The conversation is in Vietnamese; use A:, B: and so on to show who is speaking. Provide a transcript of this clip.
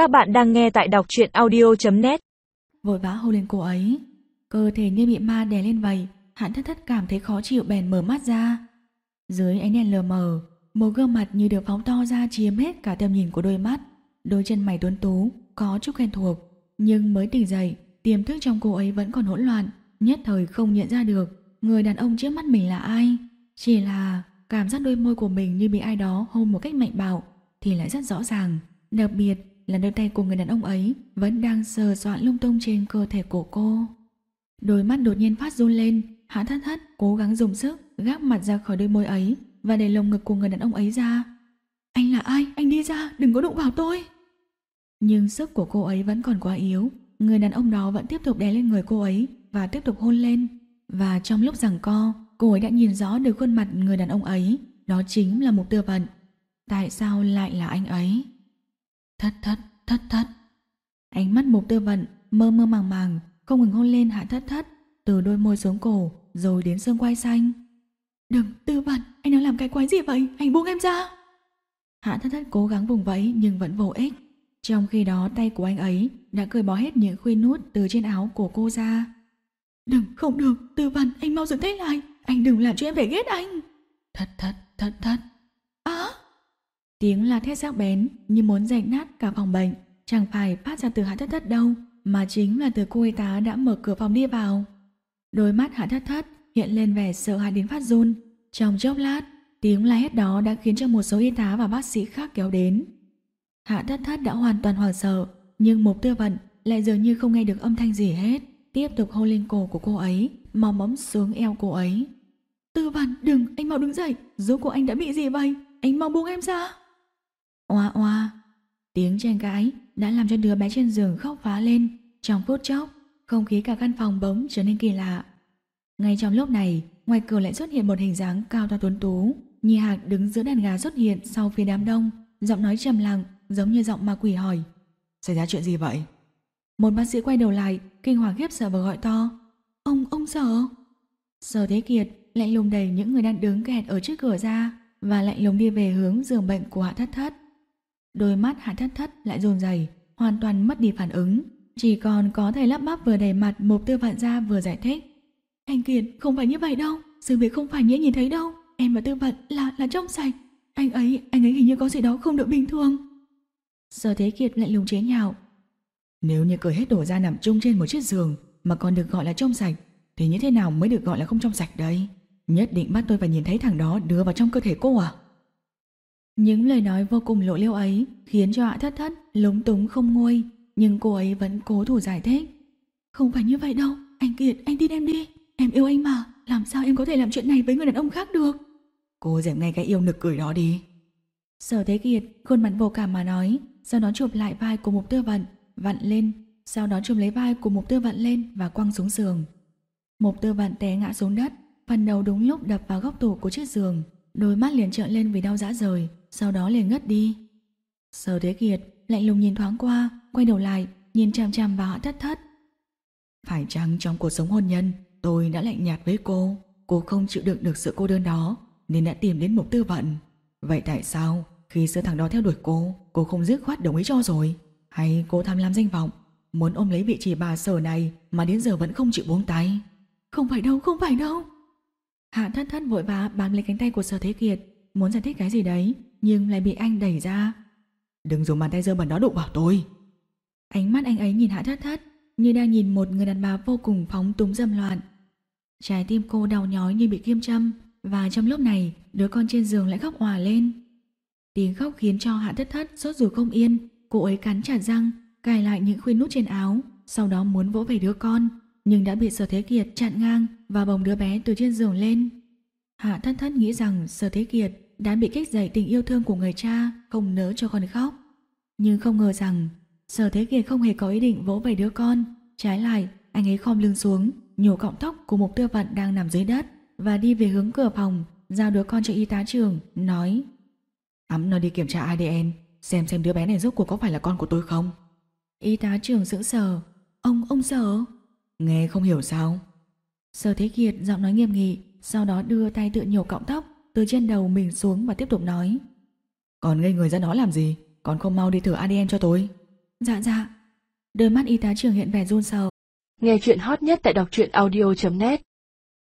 A: Các bạn đang nghe tại đọc truyện audio.net
B: Vội vã hô lên cô ấy. Cơ thể như bị ma đè lên vậy Hắn thất thất cảm thấy khó chịu bèn mở mắt ra. Dưới ánh đèn lờ mờ, Một gương mặt như được phóng to ra chiếm hết cả tầm nhìn của đôi mắt. Đôi chân mày tuấn tú, Có chút quen thuộc, Nhưng mới tỉnh dậy, Tiềm thức trong cô ấy vẫn còn hỗn loạn, Nhất thời không nhận ra được Người đàn ông trước mắt mình là ai. Chỉ là cảm giác đôi môi của mình như bị ai đó hôn một cách mạnh bạo Thì lại rất rõ ràng. Đặc biệt là đôi tay của người đàn ông ấy vẫn đang sờ soạn lung tung trên cơ thể của cô. Đôi mắt đột nhiên phát run lên, hạ thất thất cố gắng dùng sức gác mặt ra khỏi đôi môi ấy và để lồng ngực của người đàn ông ấy ra. Anh là ai? Anh đi ra, đừng có đụng vào tôi. Nhưng sức của cô ấy vẫn còn quá yếu, người đàn ông đó vẫn tiếp tục đè lên người cô ấy và tiếp tục hôn lên. Và trong lúc giằng co, cô ấy đã nhìn rõ được khuôn mặt người đàn ông ấy, đó chính là mục tư vận. Tại sao lại là anh ấy? Thất thất, thất thất. Ánh mắt mục tư vận mơ mơ màng màng, không ngừng hôn lên hạ thất thất, từ đôi môi xuống cổ rồi đến xương quai xanh. Đừng, tư vận, anh đang làm cái quái gì vậy? Anh buông em ra. Hạ thất thất cố gắng vùng vẫy nhưng vẫn vô ích. Trong khi đó tay của anh ấy đã cởi bỏ hết những khuyên nút từ trên áo của cô ra. Đừng, không được, tư vận, anh mau dừng tay lại. Anh đừng làm cho em phải ghét anh. Thất thất, thất thất. Tiếng la thét sắc bén như muốn rạch nát cả phòng bệnh, chẳng phải phát ra từ hạ thất thất đâu, mà chính là từ cô y tá đã mở cửa phòng đi vào. Đôi mắt hạ thất thất hiện lên vẻ sợ hãi đến phát run. Trong chốc lát, tiếng la hét đó đã khiến cho một số y tá và bác sĩ khác kéo đến. Hạ thất thất đã hoàn toàn hoảng sợ, nhưng mục tư vận lại dường như không nghe được âm thanh gì hết, tiếp tục hôn lên cổ của cô ấy, mò mẫm xuống eo cô ấy. Tư vận, đừng, anh mau đứng dậy, rốt cô anh đã bị gì vậy? Anh mau buông em ra. Oa oa, tiếng tranh cãi đã làm cho đứa bé trên giường khóc phá lên. Trong phút chốc, không khí cả căn phòng bỗng trở nên kỳ lạ. Ngay trong lúc này, ngoài cửa lại xuất hiện một hình dáng cao to tuấn tú. Nhi Hạc đứng giữa đàn gà xuất hiện sau phía đám đông, giọng nói trầm lặng, giống như giọng ma quỷ hỏi. Xảy ra chuyện gì vậy? Một bác sĩ quay đầu lại, kinh hoàng khiếp sợ và gọi to. Ông, ông sợ. Sở Thế Kiệt lạnh lùng đẩy những người đang đứng kẹt ở trước cửa ra và lạnh lùng đi về hướng giường bệnh của Hạ Thất Thất. Đôi mắt Hạ Thất Thất lại rồn dày hoàn toàn mất đi phản ứng, chỉ còn có thể lắp bắp vừa đẩy mặt Mục Tư Vạn ra vừa giải thích. Anh Kiệt, không phải như vậy đâu, sự việc không phải như nhìn thấy đâu, em và Tư Vận là là trong sạch. Anh ấy, anh ấy hình như có gì đó không được bình thường. Sở Thế Kiệt lại lùng chế nhạo. Nếu như cởi hết đổ ra nằm chung trên một chiếc giường mà còn được gọi là trong sạch, thì như thế nào mới được gọi là không trong sạch đây? Nhất định bắt tôi phải nhìn thấy thằng đó đưa vào trong cơ thể cô à? Những lời nói vô cùng lộ liêu ấy khiến cho hạ thất thất lúng túng không nguôi, nhưng cô ấy vẫn cố thủ giải thích. Không phải như vậy đâu, anh Kiệt, anh tin em đi, em yêu anh mà, làm sao em có thể làm chuyện này với người đàn ông khác được? Cô dẹp ngay cái yêu nực cười đó đi. Sở Thế Kiệt khuôn mặt vô cảm mà nói, sau đó chụp lại vai của Mục Tư Vận, vặn lên, sau đó chụp lấy vai của Mục Tư Vận lên và quăng xuống giường. Mục Tư Vận té ngã xuống đất, phần đầu đúng lúc đập vào góc tủ của chiếc giường, đôi mắt liền trợn lên vì đau dã rời, sau đó liền ngất đi. Sở Thế Kiệt lạnh lùng nhìn thoáng qua, quay đầu lại, nhìn chằm chằm vào hạ thất thất. Phải chăng trong cuộc sống hôn nhân, tôi đã lạnh nhạt với cô, cô không chịu đựng được sự cô đơn đó, nên đã tìm đến mục tư vận. Vậy tại sao, khi sơ thằng đó theo đuổi cô, cô không dứt khoát đồng ý cho rồi? Hay cô tham lam danh vọng, muốn ôm lấy vị trí bà sở này mà đến giờ vẫn không chịu buông tay? Không phải đâu, không phải đâu. Hạ thất thất vội vã bám lấy cánh tay của sở thế kiệt, muốn giải thích cái gì đấy, nhưng lại bị anh đẩy ra. Đừng dùng bàn tay dơ bẩn đó đụng vào tôi. Ánh mắt anh ấy nhìn hạ thất thất, như đang nhìn một người đàn bà vô cùng phóng túng dâm loạn. Trái tim cô đau nhói như bị kim châm, và trong lúc này, đứa con trên giường lại khóc òa lên. Tiếng khóc khiến cho hạ thất thất sốt ruột không yên, cô ấy cắn chặt răng, cài lại những khuyên nút trên áo, sau đó muốn vỗ về đứa con, nhưng đã bị sở thế kiệt chặn ngang và bồng đứa bé từ trên giường lên. Hạ thất thất nghĩ rằng sở thế kiệt đã bị kích dậy tình yêu thương của người cha, không nỡ cho con khóc. Nhưng không ngờ rằng, Sở Thế Kiệt không hề có ý định vỗ về đứa con. Trái lại, anh ấy khom lưng xuống, nhổ cọng tóc của một tư vận đang nằm dưới đất và đi về hướng cửa phòng, giao đứa con cho y tá trưởng, nói Ắm nó đi kiểm tra ADN, xem xem đứa bé này rốt cuộc có phải là con của tôi không. Y tá trưởng sững sờ, ông, ông sở. Nghe không hiểu sao. Sở Thế Kiệt giọng nói nghiêm nghị, sau đó đưa tay tự nhổ cọng tóc từ trên đầu mình xuống và tiếp tục nói. Còn ngây người ra đó làm gì? Còn không mau đi thử ADN cho tôi. Dạ dạ. Đôi mắt y tá trưởng hiện vẻ run sợ.
C: Nghe chuyện hot nhất tại đọc truyện audio.net